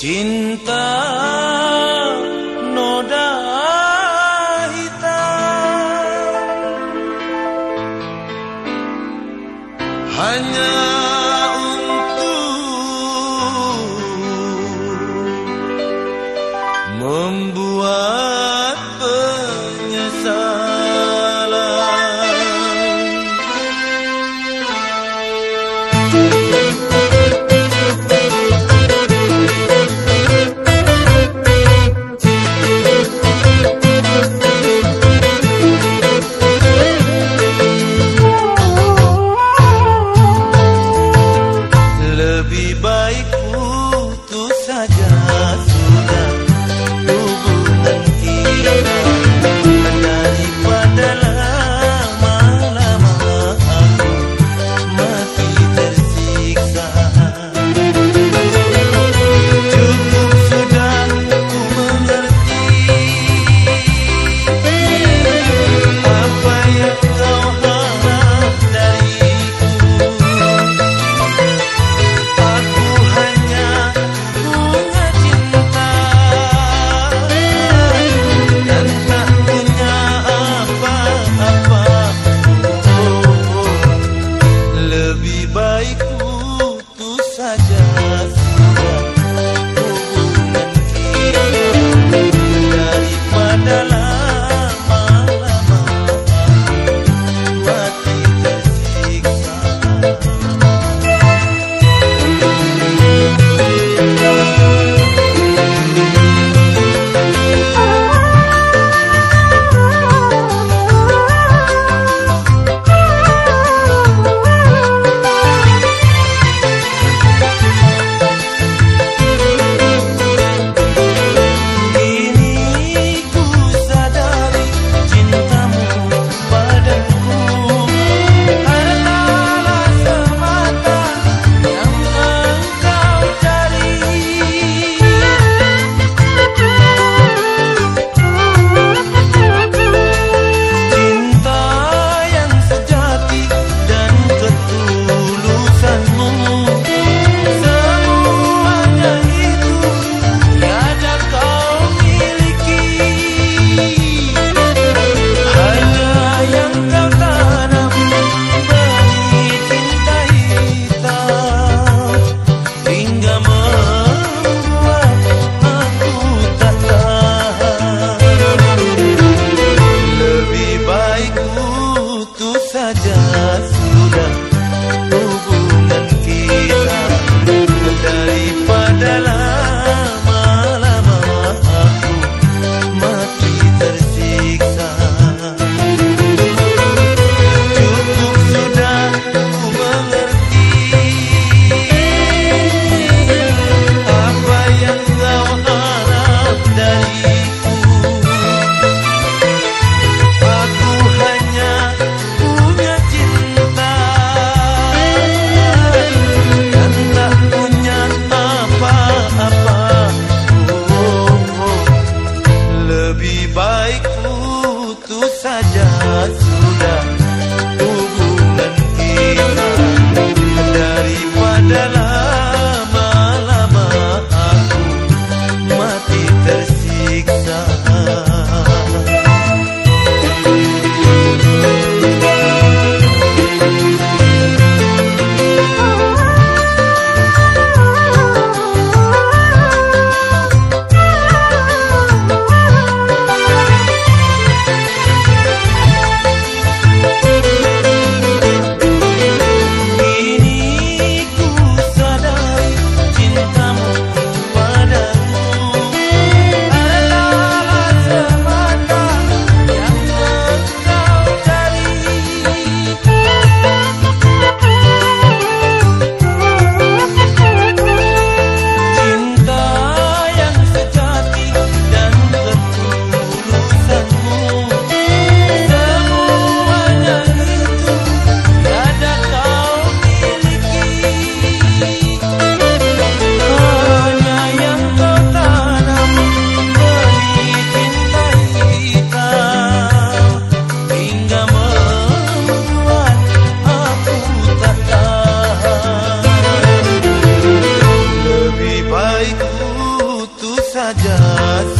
Cinta noda hitam Hanya sudah saja